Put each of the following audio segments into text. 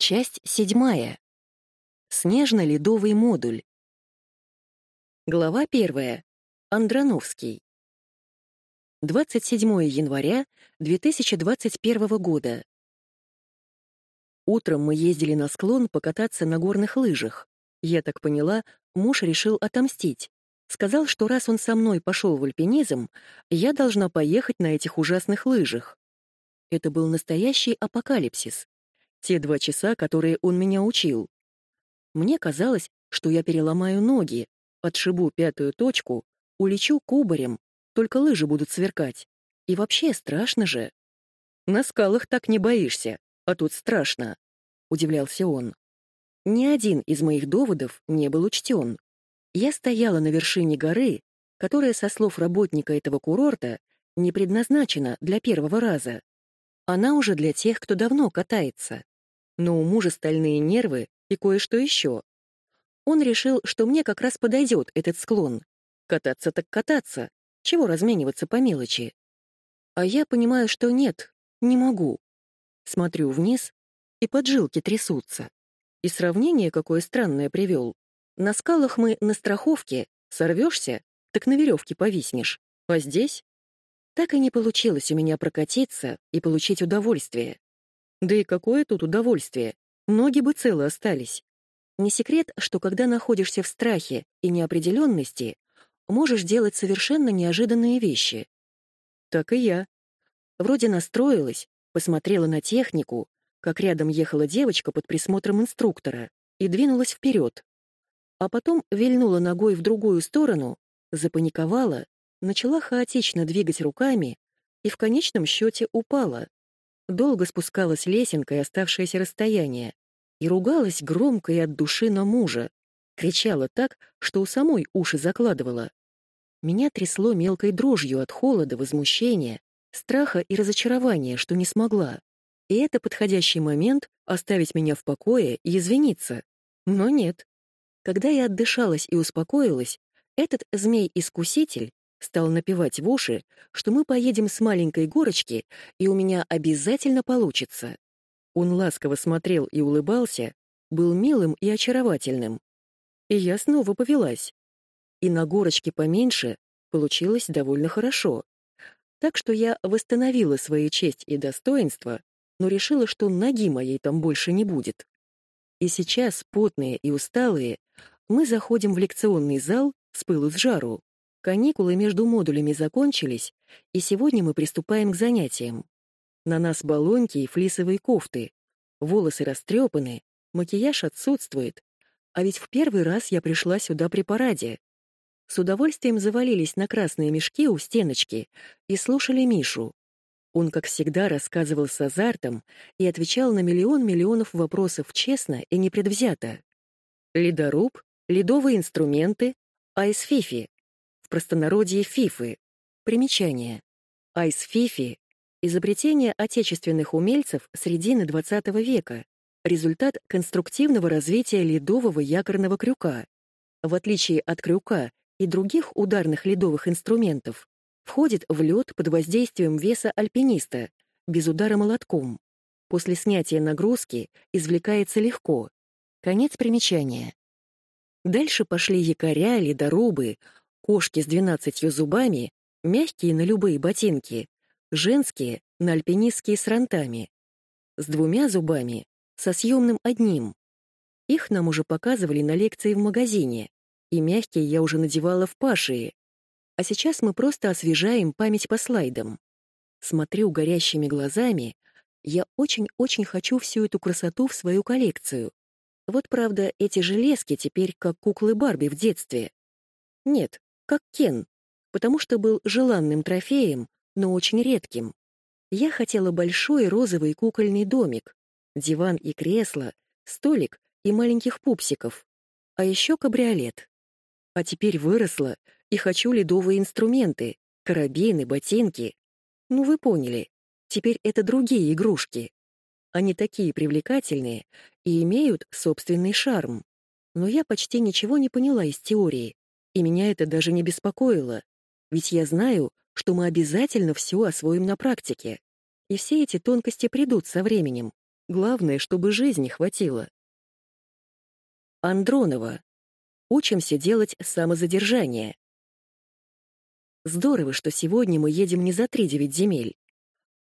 Часть седьмая. Снежно-ледовый модуль. Глава первая. Андроновский. 27 января 2021 года. Утром мы ездили на склон покататься на горных лыжах. Я так поняла, муж решил отомстить. Сказал, что раз он со мной пошел в альпинизм, я должна поехать на этих ужасных лыжах. Это был настоящий апокалипсис. Те два часа, которые он меня учил. Мне казалось, что я переломаю ноги, отшибу пятую точку, улечу кубарем, только лыжи будут сверкать. И вообще страшно же. На скалах так не боишься, а тут страшно, — удивлялся он. Ни один из моих доводов не был учтен. Я стояла на вершине горы, которая, со слов работника этого курорта, не предназначена для первого раза. Она уже для тех, кто давно катается. Но у мужа стальные нервы и кое-что еще. Он решил, что мне как раз подойдет этот склон. Кататься так кататься. Чего размениваться по мелочи? А я понимаю, что нет, не могу. Смотрю вниз, и поджилки трясутся. И сравнение какое странное привел. На скалах мы на страховке, сорвешься, так на веревке повиснешь. А здесь так и не получилось у меня прокатиться и получить удовольствие. Да и какое тут удовольствие? Ноги бы целы остались. Не секрет, что когда находишься в страхе и неопределенности, можешь делать совершенно неожиданные вещи. Так и я. Вроде настроилась, посмотрела на технику, как рядом ехала девочка под присмотром инструктора, и двинулась вперед. А потом вильнула ногой в другую сторону, запаниковала начала хаотично двигать руками и в конечном счете упала. Долго спускалась лесенкой оставшееся расстояние и ругалась громко и от души на мужа. Кричала так, что у самой уши закладывала. Меня трясло мелкой дрожью от холода, возмущения, страха и разочарования, что не смогла. И это подходящий момент оставить меня в покое и извиниться. Но нет. Когда я отдышалась и успокоилась, этот змей-искуситель Стал напевать в уши, что мы поедем с маленькой горочки, и у меня обязательно получится. Он ласково смотрел и улыбался, был милым и очаровательным. И я снова повелась. И на горочке поменьше получилось довольно хорошо. Так что я восстановила свою честь и достоинство, но решила, что ноги моей там больше не будет. И сейчас, потные и усталые, мы заходим в лекционный зал с пылу с жару. Каникулы между модулями закончились, и сегодня мы приступаем к занятиям. На нас баллонки и флисовые кофты. Волосы растрепаны, макияж отсутствует. А ведь в первый раз я пришла сюда при параде. С удовольствием завалились на красные мешки у стеночки и слушали Мишу. Он, как всегда, рассказывал с азартом и отвечал на миллион миллионов вопросов честно и непредвзято. Ледоруб, ледовые инструменты, айс-фифи, в простонародье фифы. Примечание. Айс-фифи — изобретение отечественных умельцев средины XX века, результат конструктивного развития ледового якорного крюка. В отличие от крюка и других ударных ледовых инструментов, входит в лед под воздействием веса альпиниста, без удара молотком. После снятия нагрузки извлекается легко. Конец примечания. Дальше пошли якоря, ледорубы, Кошки с двенадцатью зубами, мягкие на любые ботинки, женские — на альпинистские с рантами. С двумя зубами, со съемным одним. Их нам уже показывали на лекции в магазине, и мягкие я уже надевала в пашии. А сейчас мы просто освежаем память по слайдам. Смотрю горящими глазами, я очень-очень хочу всю эту красоту в свою коллекцию. Вот правда, эти железки теперь как куклы Барби в детстве. Нет, как Кен, потому что был желанным трофеем, но очень редким. Я хотела большой розовый кукольный домик, диван и кресло, столик и маленьких пупсиков, а еще кабриолет. А теперь выросла и хочу ледовые инструменты, карабины, ботинки. Ну, вы поняли, теперь это другие игрушки. Они такие привлекательные и имеют собственный шарм. Но я почти ничего не поняла из теории, и меня это даже не беспокоило, ведь я знаю, что мы обязательно все освоим на практике. И все эти тонкости придут со временем. Главное, чтобы жизни хватило. Андронова. Учимся делать самозадержание. Здорово, что сегодня мы едем не за 3-9 земель.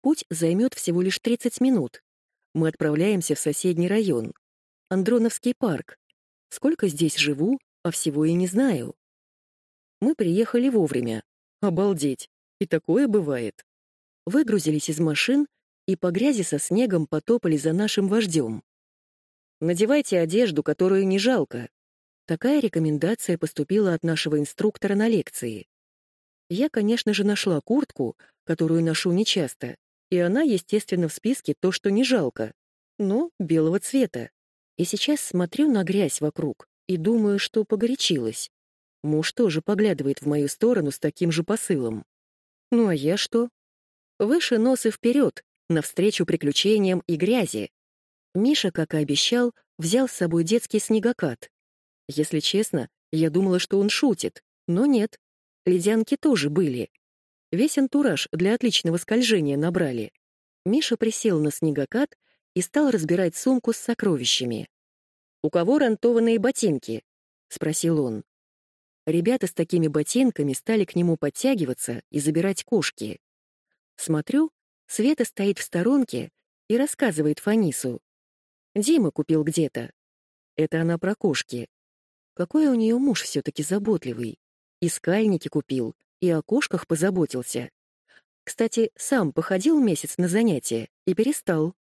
Путь займет всего лишь 30 минут. Мы отправляемся в соседний район. Андроновский парк. Сколько здесь живу, а всего и не знаю. Мы приехали вовремя. Обалдеть. И такое бывает. Выгрузились из машин и по грязи со снегом потопали за нашим вождем. Надевайте одежду, которую не жалко. Такая рекомендация поступила от нашего инструктора на лекции. Я, конечно же, нашла куртку, которую ношу нечасто, и она, естественно, в списке то, что не жалко, но белого цвета. И сейчас смотрю на грязь вокруг и думаю, что погорячилась. Муж тоже поглядывает в мою сторону с таким же посылом. Ну а я что? Выше нос и вперед, навстречу приключениям и грязи. Миша, как и обещал, взял с собой детский снегокат. Если честно, я думала, что он шутит, но нет. Ледянки тоже были. Весь антураж для отличного скольжения набрали. Миша присел на снегокат и стал разбирать сумку с сокровищами. «У кого рантованные ботинки?» — спросил он. Ребята с такими ботинками стали к нему подтягиваться и забирать кошки. Смотрю, Света стоит в сторонке и рассказывает Фанису. «Дима купил где-то». Это она про кошки. Какой у нее муж все-таки заботливый. И скальники купил, и о кошках позаботился. Кстати, сам походил месяц на занятия и перестал.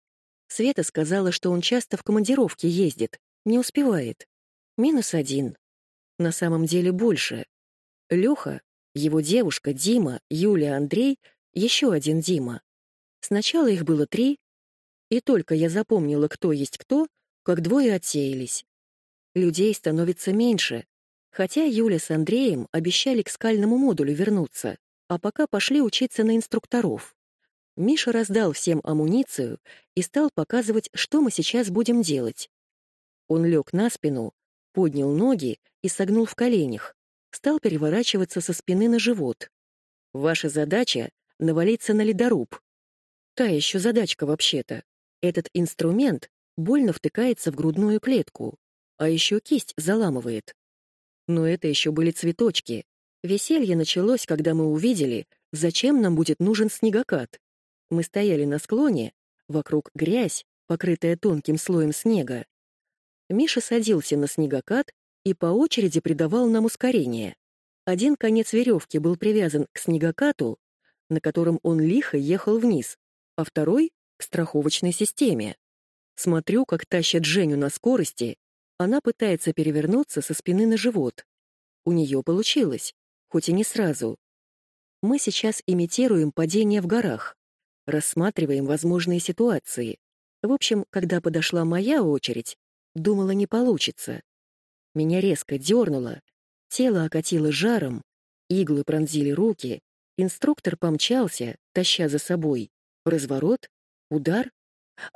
Света сказала, что он часто в командировке ездит, не успевает. Минус один. На самом деле больше. Лёха, его девушка Дима, Юля, Андрей, еще один Дима. Сначала их было три, и только я запомнила, кто есть кто, как двое отсеялись. Людей становится меньше, Хотя Юля с Андреем обещали к скальному модулю вернуться, а пока пошли учиться на инструкторов. Миша раздал всем амуницию и стал показывать, что мы сейчас будем делать. Он лег на спину, поднял ноги и согнул в коленях, стал переворачиваться со спины на живот. Ваша задача — навалиться на ледоруб. Та еще задачка вообще-то. Этот инструмент больно втыкается в грудную клетку, а еще кисть заламывает. Но это еще были цветочки. Веселье началось, когда мы увидели, зачем нам будет нужен снегокат. Мы стояли на склоне, вокруг грязь, покрытая тонким слоем снега. Миша садился на снегокат и по очереди придавал нам ускорение. Один конец веревки был привязан к снегокату, на котором он лихо ехал вниз, а второй — к страховочной системе. Смотрю, как тащат Женю на скорости, она пытается перевернуться со спины на живот. У нее получилось, хоть и не сразу. Мы сейчас имитируем падение в горах, рассматриваем возможные ситуации. В общем, когда подошла моя очередь, думала, не получится. Меня резко дернуло, тело окатило жаром, иглы пронзили руки, инструктор помчался, таща за собой. Разворот, удар.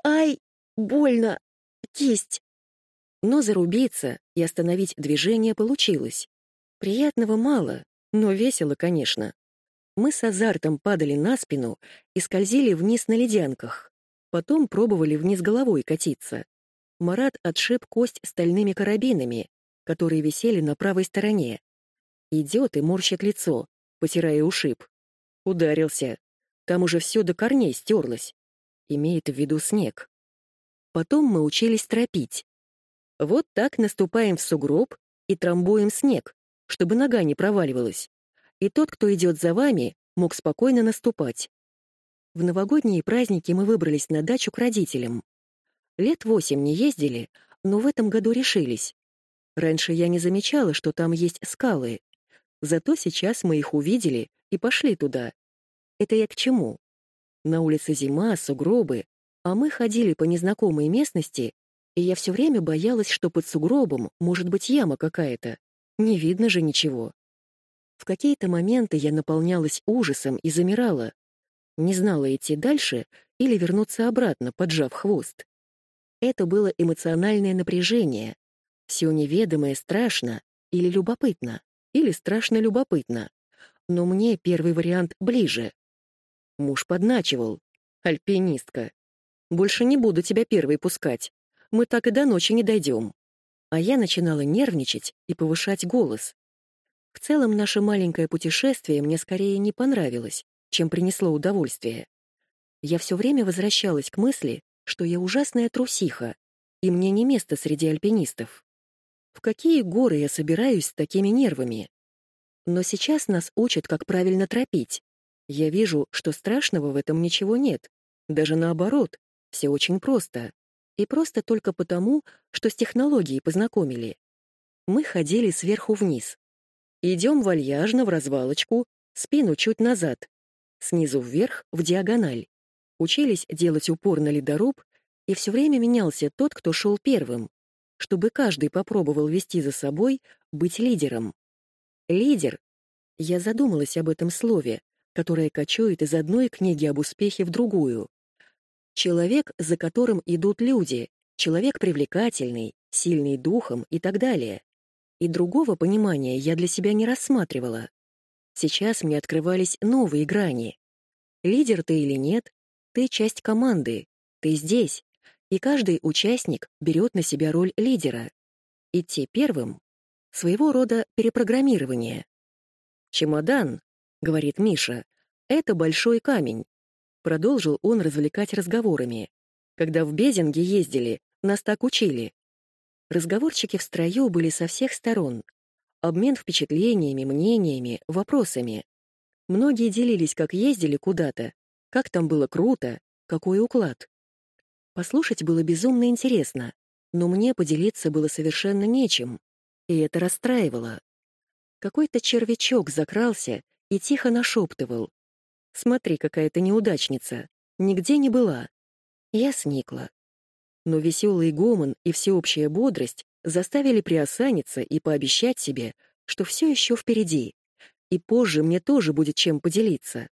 «Ай, больно! Кисть!» Но зарубиться и остановить движение получилось. Приятного мало, но весело, конечно. Мы с азартом падали на спину и скользили вниз на ледянках. Потом пробовали вниз головой катиться. Марат отшиб кость стальными карабинами, которые висели на правой стороне. Идет и морщит лицо, потирая ушиб. Ударился. Там уже все до корней стерлось. Имеет в виду снег. Потом мы учились тропить. Вот так наступаем в сугроб и трамбуем снег, чтобы нога не проваливалась. И тот, кто идет за вами, мог спокойно наступать. В новогодние праздники мы выбрались на дачу к родителям. Лет восемь не ездили, но в этом году решились. Раньше я не замечала, что там есть скалы. Зато сейчас мы их увидели и пошли туда. Это я к чему? На улице зима, сугробы, а мы ходили по незнакомой местности и я все время боялась, что под сугробом может быть яма какая-то. Не видно же ничего. В какие-то моменты я наполнялась ужасом и замирала. Не знала, идти дальше или вернуться обратно, поджав хвост. Это было эмоциональное напряжение. Все неведомое страшно или любопытно, или страшно-любопытно. Но мне первый вариант ближе. Муж подначивал. Альпинистка. Больше не буду тебя первой пускать. Мы так и до ночи не дойдем. А я начинала нервничать и повышать голос. В целом, наше маленькое путешествие мне скорее не понравилось, чем принесло удовольствие. Я все время возвращалась к мысли, что я ужасная трусиха, и мне не место среди альпинистов. В какие горы я собираюсь с такими нервами? Но сейчас нас учат, как правильно тропить. Я вижу, что страшного в этом ничего нет. Даже наоборот, все очень просто. И просто только потому, что с технологией познакомили. Мы ходили сверху вниз. Идем вальяжно в развалочку, спину чуть назад. Снизу вверх, в диагональ. Учились делать упор на ледоруб, и все время менялся тот, кто шел первым, чтобы каждый попробовал вести за собой, быть лидером. Лидер. Я задумалась об этом слове, которое кочует из одной книги об успехе в другую. Человек, за которым идут люди, человек привлекательный, сильный духом и так далее. И другого понимания я для себя не рассматривала. Сейчас мне открывались новые грани. Лидер ты или нет, ты часть команды, ты здесь, и каждый участник берет на себя роль лидера. Идти первым — своего рода перепрограммирование. «Чемодан», — говорит Миша, — «это большой камень. Продолжил он развлекать разговорами. Когда в Безинге ездили, нас так учили. Разговорчики в строю были со всех сторон. Обмен впечатлениями, мнениями, вопросами. Многие делились, как ездили куда-то, как там было круто, какой уклад. Послушать было безумно интересно, но мне поделиться было совершенно нечем, и это расстраивало. Какой-то червячок закрался и тихо нашептывал. Смотри, какая ты неудачница. Нигде не была. Я сникла. Но веселый гомон и всеобщая бодрость заставили приосаниться и пообещать себе, что все еще впереди. И позже мне тоже будет чем поделиться.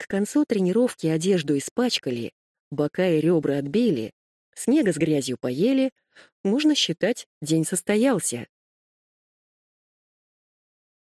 К концу тренировки одежду испачкали, бока и ребра отбили, снега с грязью поели, можно считать, день состоялся.